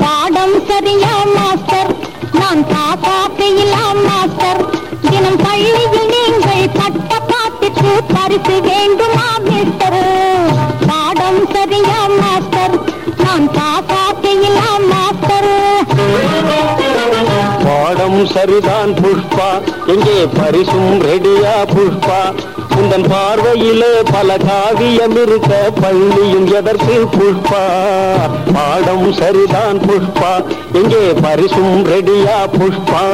பாடம் சரியா மாஸ்டர் நான் காப்பாற்றையிலா மாஸ்டர் தினம் பள்ளியில் நீங்கள் பட்ட பாட்டுக்கு பரிசு வேண்டும். பாடம் சரிதான் புஷ்பா. எங்கே பரிசும் ரெடியா புஷ்பா. உந்தன் பார்வையிலே பல காவியம் இருக்க பள்ளியும் எதற்கு புஷ்பா? பாடம் சரிதான் புஷ்பா. எங்கே பரிசும் ரெடியா புஷ்பா?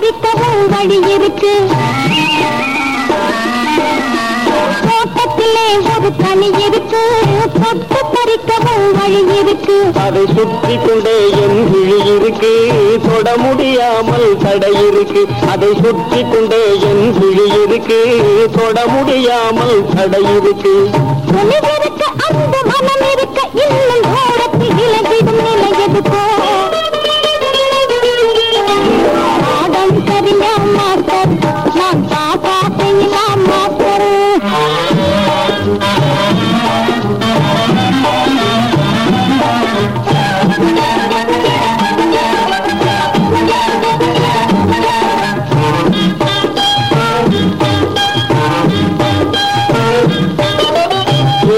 பறிக்கவும் வழி இருக்கு. தோட்டத்திலே ஒரு கனி இருக்கு. தொட்டு பறிக்கவும் வழி இருக்கு. அதை சுற்றி கொண்டே என் விழி இருக்கு. தொட முடியாமல் தடை இருக்கு. அதை சுற்றி கொண்டே என் விழி இருக்கு. தொட முடியாமல் தடை இருக்கு. அந்த மனம் இருக்க. இன்னும் ஓரத்தில் இலகிடும் நிலை எதுக்கோ?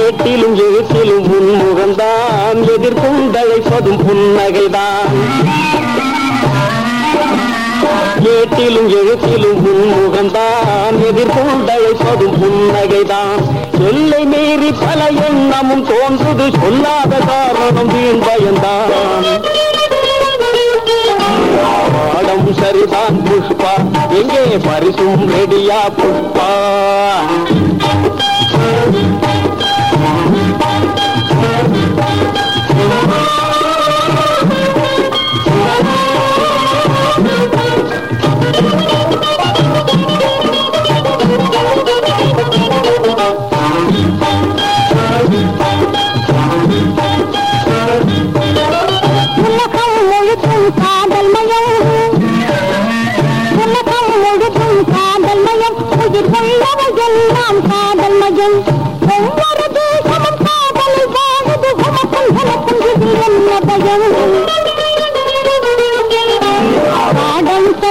ஏட்டிலும் எழுத்திலும் உன்முகம்தான் எதிர்கொண்டழைப்பதும் புன்னகைதான். ஏட்டிலும் எழுத்திலும் எதிர்கொண்டழைப்பதும் புன்னகைதான் எல்லை மீறி பல எண்ணமும் தோன்றுது. சொல்லாத காரணம் வீண் பயந்தான். பாடம் சரிதான் புஷ்பா. எங்கே பரிசும் ரெடியா புஷ்பா?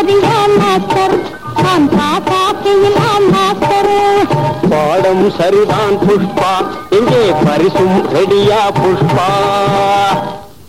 பாடம் மாஸ்டர் நான் பாப்பா மாஸ்டர் பாடம் சரிதான் புஷ்பா இங்கே பரிசும் ரெடியா புஷ்பா.